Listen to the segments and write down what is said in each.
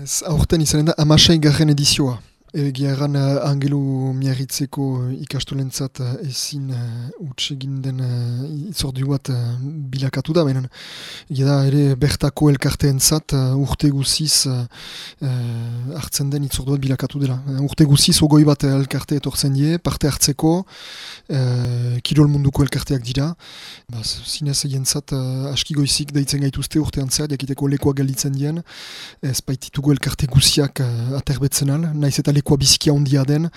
Ez aurten izanen da amasei garren edizioa. Egia erran uh, angelu miarritzeko ikastolentzat uh, ezin uh, utsegin den uh, itzordu bat bilakatu da. Benen, da ere bertako elkarteen zat uh, urte guziz uh, hartzen den itzordu bat bilakatu dela. Urte guziz ogoi bat elkarte etortzen die, parte hartzeko uh, kirol munduko elkarteak dira. Baz, zinez egin zat uh, aski goizik deitzen gaituzte urtean zer, jakiteko lekoa galitzen dien. Ez baititugu elkarte guziak uh, aterbetzen naiz eta lekoa bizikia ondia den,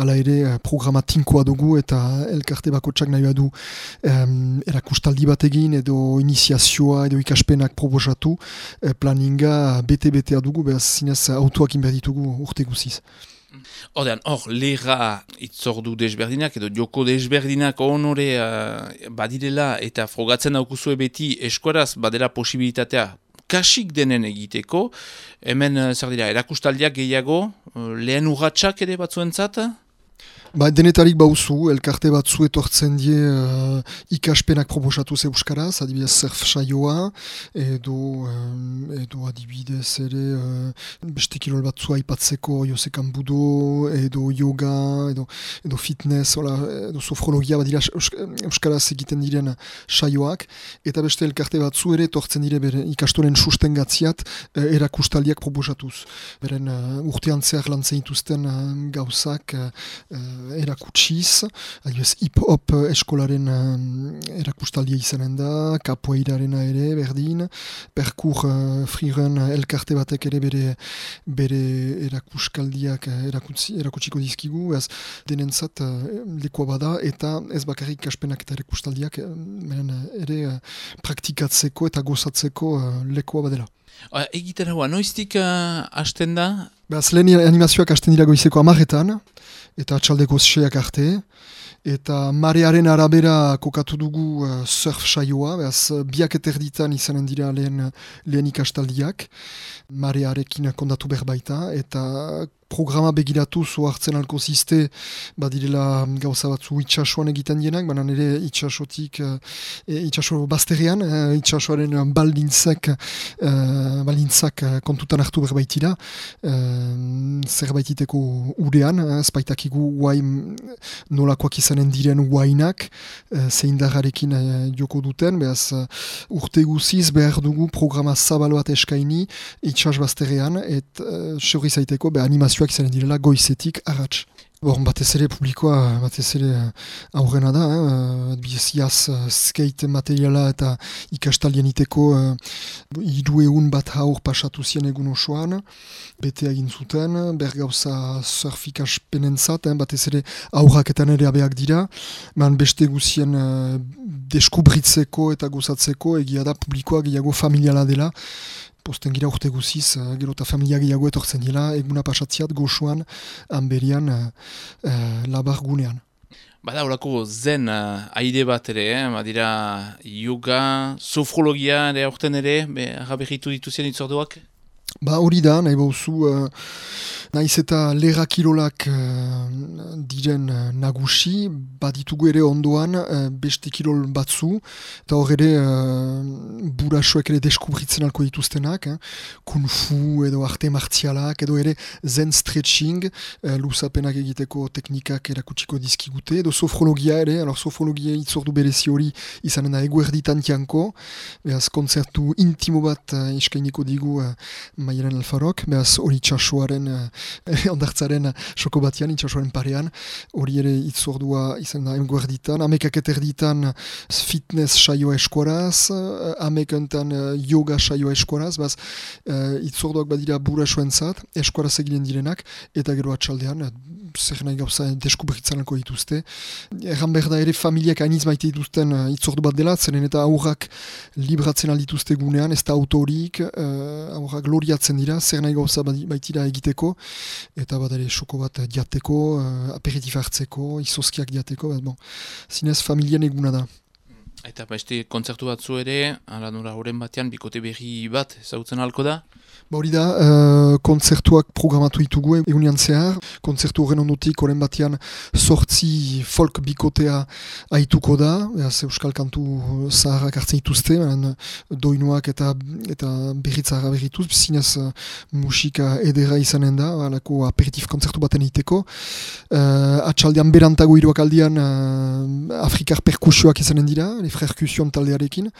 ala ere uh, programa tinkoa dugu eta elkarte bako txak nahi badu um, erakustaldi bat egin edo iniziazioa edo ikaspenak proposatu uh, planinga bete-betea dugu, behaz zinez autoak inberditugu urte guziz. Odean, hor, lehra itzordu desberdinak edo joko desberdinak honore uh, badirela eta frogatzen daukuzue beti eskuaraz badera posibilitatea kasik denen egiteko, hemen, eh, zer dira, erakustaldiak gehiago, eh, lehen urratxak ere batzuentzat? Ba, denetarik bauzu, elkarte batzu etortzen die uh, ikaspenak proposatu ze euskaraz, adibidez surf saioa, edo, um, edo adibidez ere uh, beste kirol batzu aipatzeko josekan budo, edo yoga, edo, edo fitness, ola, edo sofrologia badira euskaraz egiten diren saioak, eta beste elkarte batzu ere etortzen dire bere ikastoren susten gatziat uh, erakustaldiak proposatuz. Beren uh, urtean zehar lan ituzten uh, gauzak uh, erakutsiz, adioz hip-hop eskolaren um, erakustaldia izanen da, kapoeirarena ere, berdin, perkur uh, friren elkarte batek ere bere, bere erakuskaldiak erakutsi, erakutsiko dizkigu, ez denentzat uh, lekoa bada, eta ez bakarrik kaspenak eta erakustaldiak, ere uh, praktikatzeko eta gozatzeko uh, lekoa badela. Egiten hau, noiztik hasten da? Beaz, lehen animazioak hasten dira goizeko amarretan, eta atxaldeko seak arte. Eta marearen arabera kokatu dugu uh, surf saioa, behaz biak eterditan izanen dira lehen, lehen ikastaldiak, marearekin kondatu berbaita, eta programa begiratu zo hartzen alko ziste badirela gauza batzu itxasuan egiten dienak, baina nire itxasotik uh, itxaso bazterian, uh, itxasoaren baldintzak, uh, baldintzak kontutan hartu berbaitira uh, zerbaititeko urean, espaitakigu guain nolakoak izanen diren guainak uh, zein dagarekin joko duten, behaz urte guziz behar dugu programa zabal bat eskaini itxas bazterian, et seurri zaiteko, be animazio kontzertuak izan direla goizetik arratz. Bon, batez ere publikoa, batez ere uh, aurrena da, eh? biziaz uh, skate materiala eta ikastalien iteko uh, idu egun bat haur pasatu zien egun osoan, bete egin zuten, bergauza surf ikaspenen zat, eh? batez ere aurraketan ere abeak dira, man beste guzien uh, deskubritzeko eta gozatzeko egia da publikoa gehiago familiala dela, posten gira urte guziz, uh, gero eta familia gehiago etortzen dira, eguna pasatziat goxuan, hanberian, uh, uh, labar gunean. Bada, horako zen uh, aide bat ere, eh? badira yoga, sofrologia ere aurten ere, agaberritu dituzien itzorduak? Ba hori da, nahi bauzu, uh, Naiz eta lera kirolak uh, diren uh, nagusi, baditugu ere ondoan uh, beste kirol batzu, eta hor ere uh, burasoek ere deskubritzen alko dituztenak, eh? kung fu edo arte martialak, edo ere zen stretching, uh, lusapenak egiteko teknikak erakutsiko dizkigute, edo sofrologia ere, alor sofrologia itzordu berezi hori izanen da eguerditan tianko, behaz konzertu intimo bat uh, eskainiko digu uh, Maiaren Alfarok, behaz hori txasoaren ondartzaren soko batian, itxasoaren parean, hori ere itzordua izan da enguerditan, amekak eterditan fitness saioa eskuaraz, amekantan eh, yoga saioa eskuaraz, baz uh, itzorduak badira bura zat, eskuaraz eginen direnak, eta gero atxaldean, eh, zer nahi gauza deskubritzen dituzte. Erran behar da ere familiak hainiz maite dituzten uh, itzordu bat dela, zeren eta aurrak libratzen aldituzte gunean, ez da autorik, uh, aurrak loriatzen dira, zer nahi gauza baitira egiteko, eta bat ere soko bat diateko, uh, aperitif hartzeko, izozkiak diateko, bat bon, zinez familien eguna da. Eta beste kontzertu batzu ere, ala horren batean, bikote berri bat, ezagutzen halko da? Ba hori da, uh, kontzertuak programatu ditugu egunean zehar. Kontzertu horren ondutik, horren batean, sortzi folk bikotea aituko da. Eaz, Euskal kantu zaharrak hartzen dituzte, doinuak eta eta berritzara berrituz, zinez uh, musika edera izanen da, alako aperitif kontzertu baten egiteko. Uh, atxaldean berantago iruak aldean uh, Afrikar perkusioak izanen dira, le frerkusion taldearekin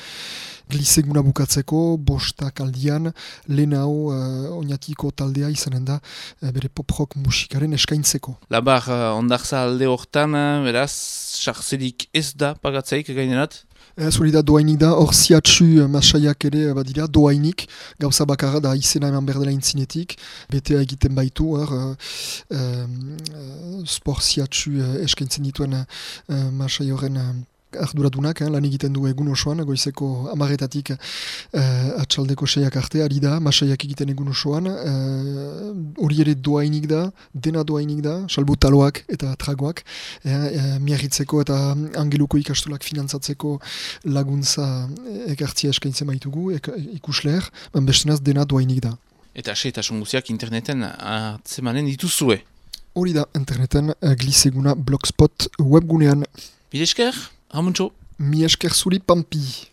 gliseguna bukatzeko, bostak aldian, lehen hau uh, oinatiko taldea izanen da uh, bere pop-rock musikaren eskaintzeko. Labar, uh, ondarza alde hortan, beraz, sartzerik ez da pagatzeik gainerat? Ez hori da doainik da, hor ziatsu masaiak ere badira, doainik, gauza bakarra da izena eman berdela intzinetik, betea egiten baitu, hor, uh, uh, sport ziatsu uh, eskaintzen dituen uh, masai horren arduradunak, eh, lan egiten du egun osoan, goizeko amaretatik eh, atxaldeko seiak arte, ari da, masaiak egiten egun osoan, eh, hori ere doainik da, dena doainik da, salbu taloak eta tragoak, eh, eh, miarritzeko eta angeluko ikastolak finantzatzeko laguntza ekartzia eskaintzen baitugu, ek, ikusleer, ben bestenaz dena doainik da. Eta xe eta sunguziak interneten atzemanen dituzue? Hori da, interneten uh, gliseguna blogspot webgunean. Bidesker? Hamuntxo. Mi esker zuri pampi.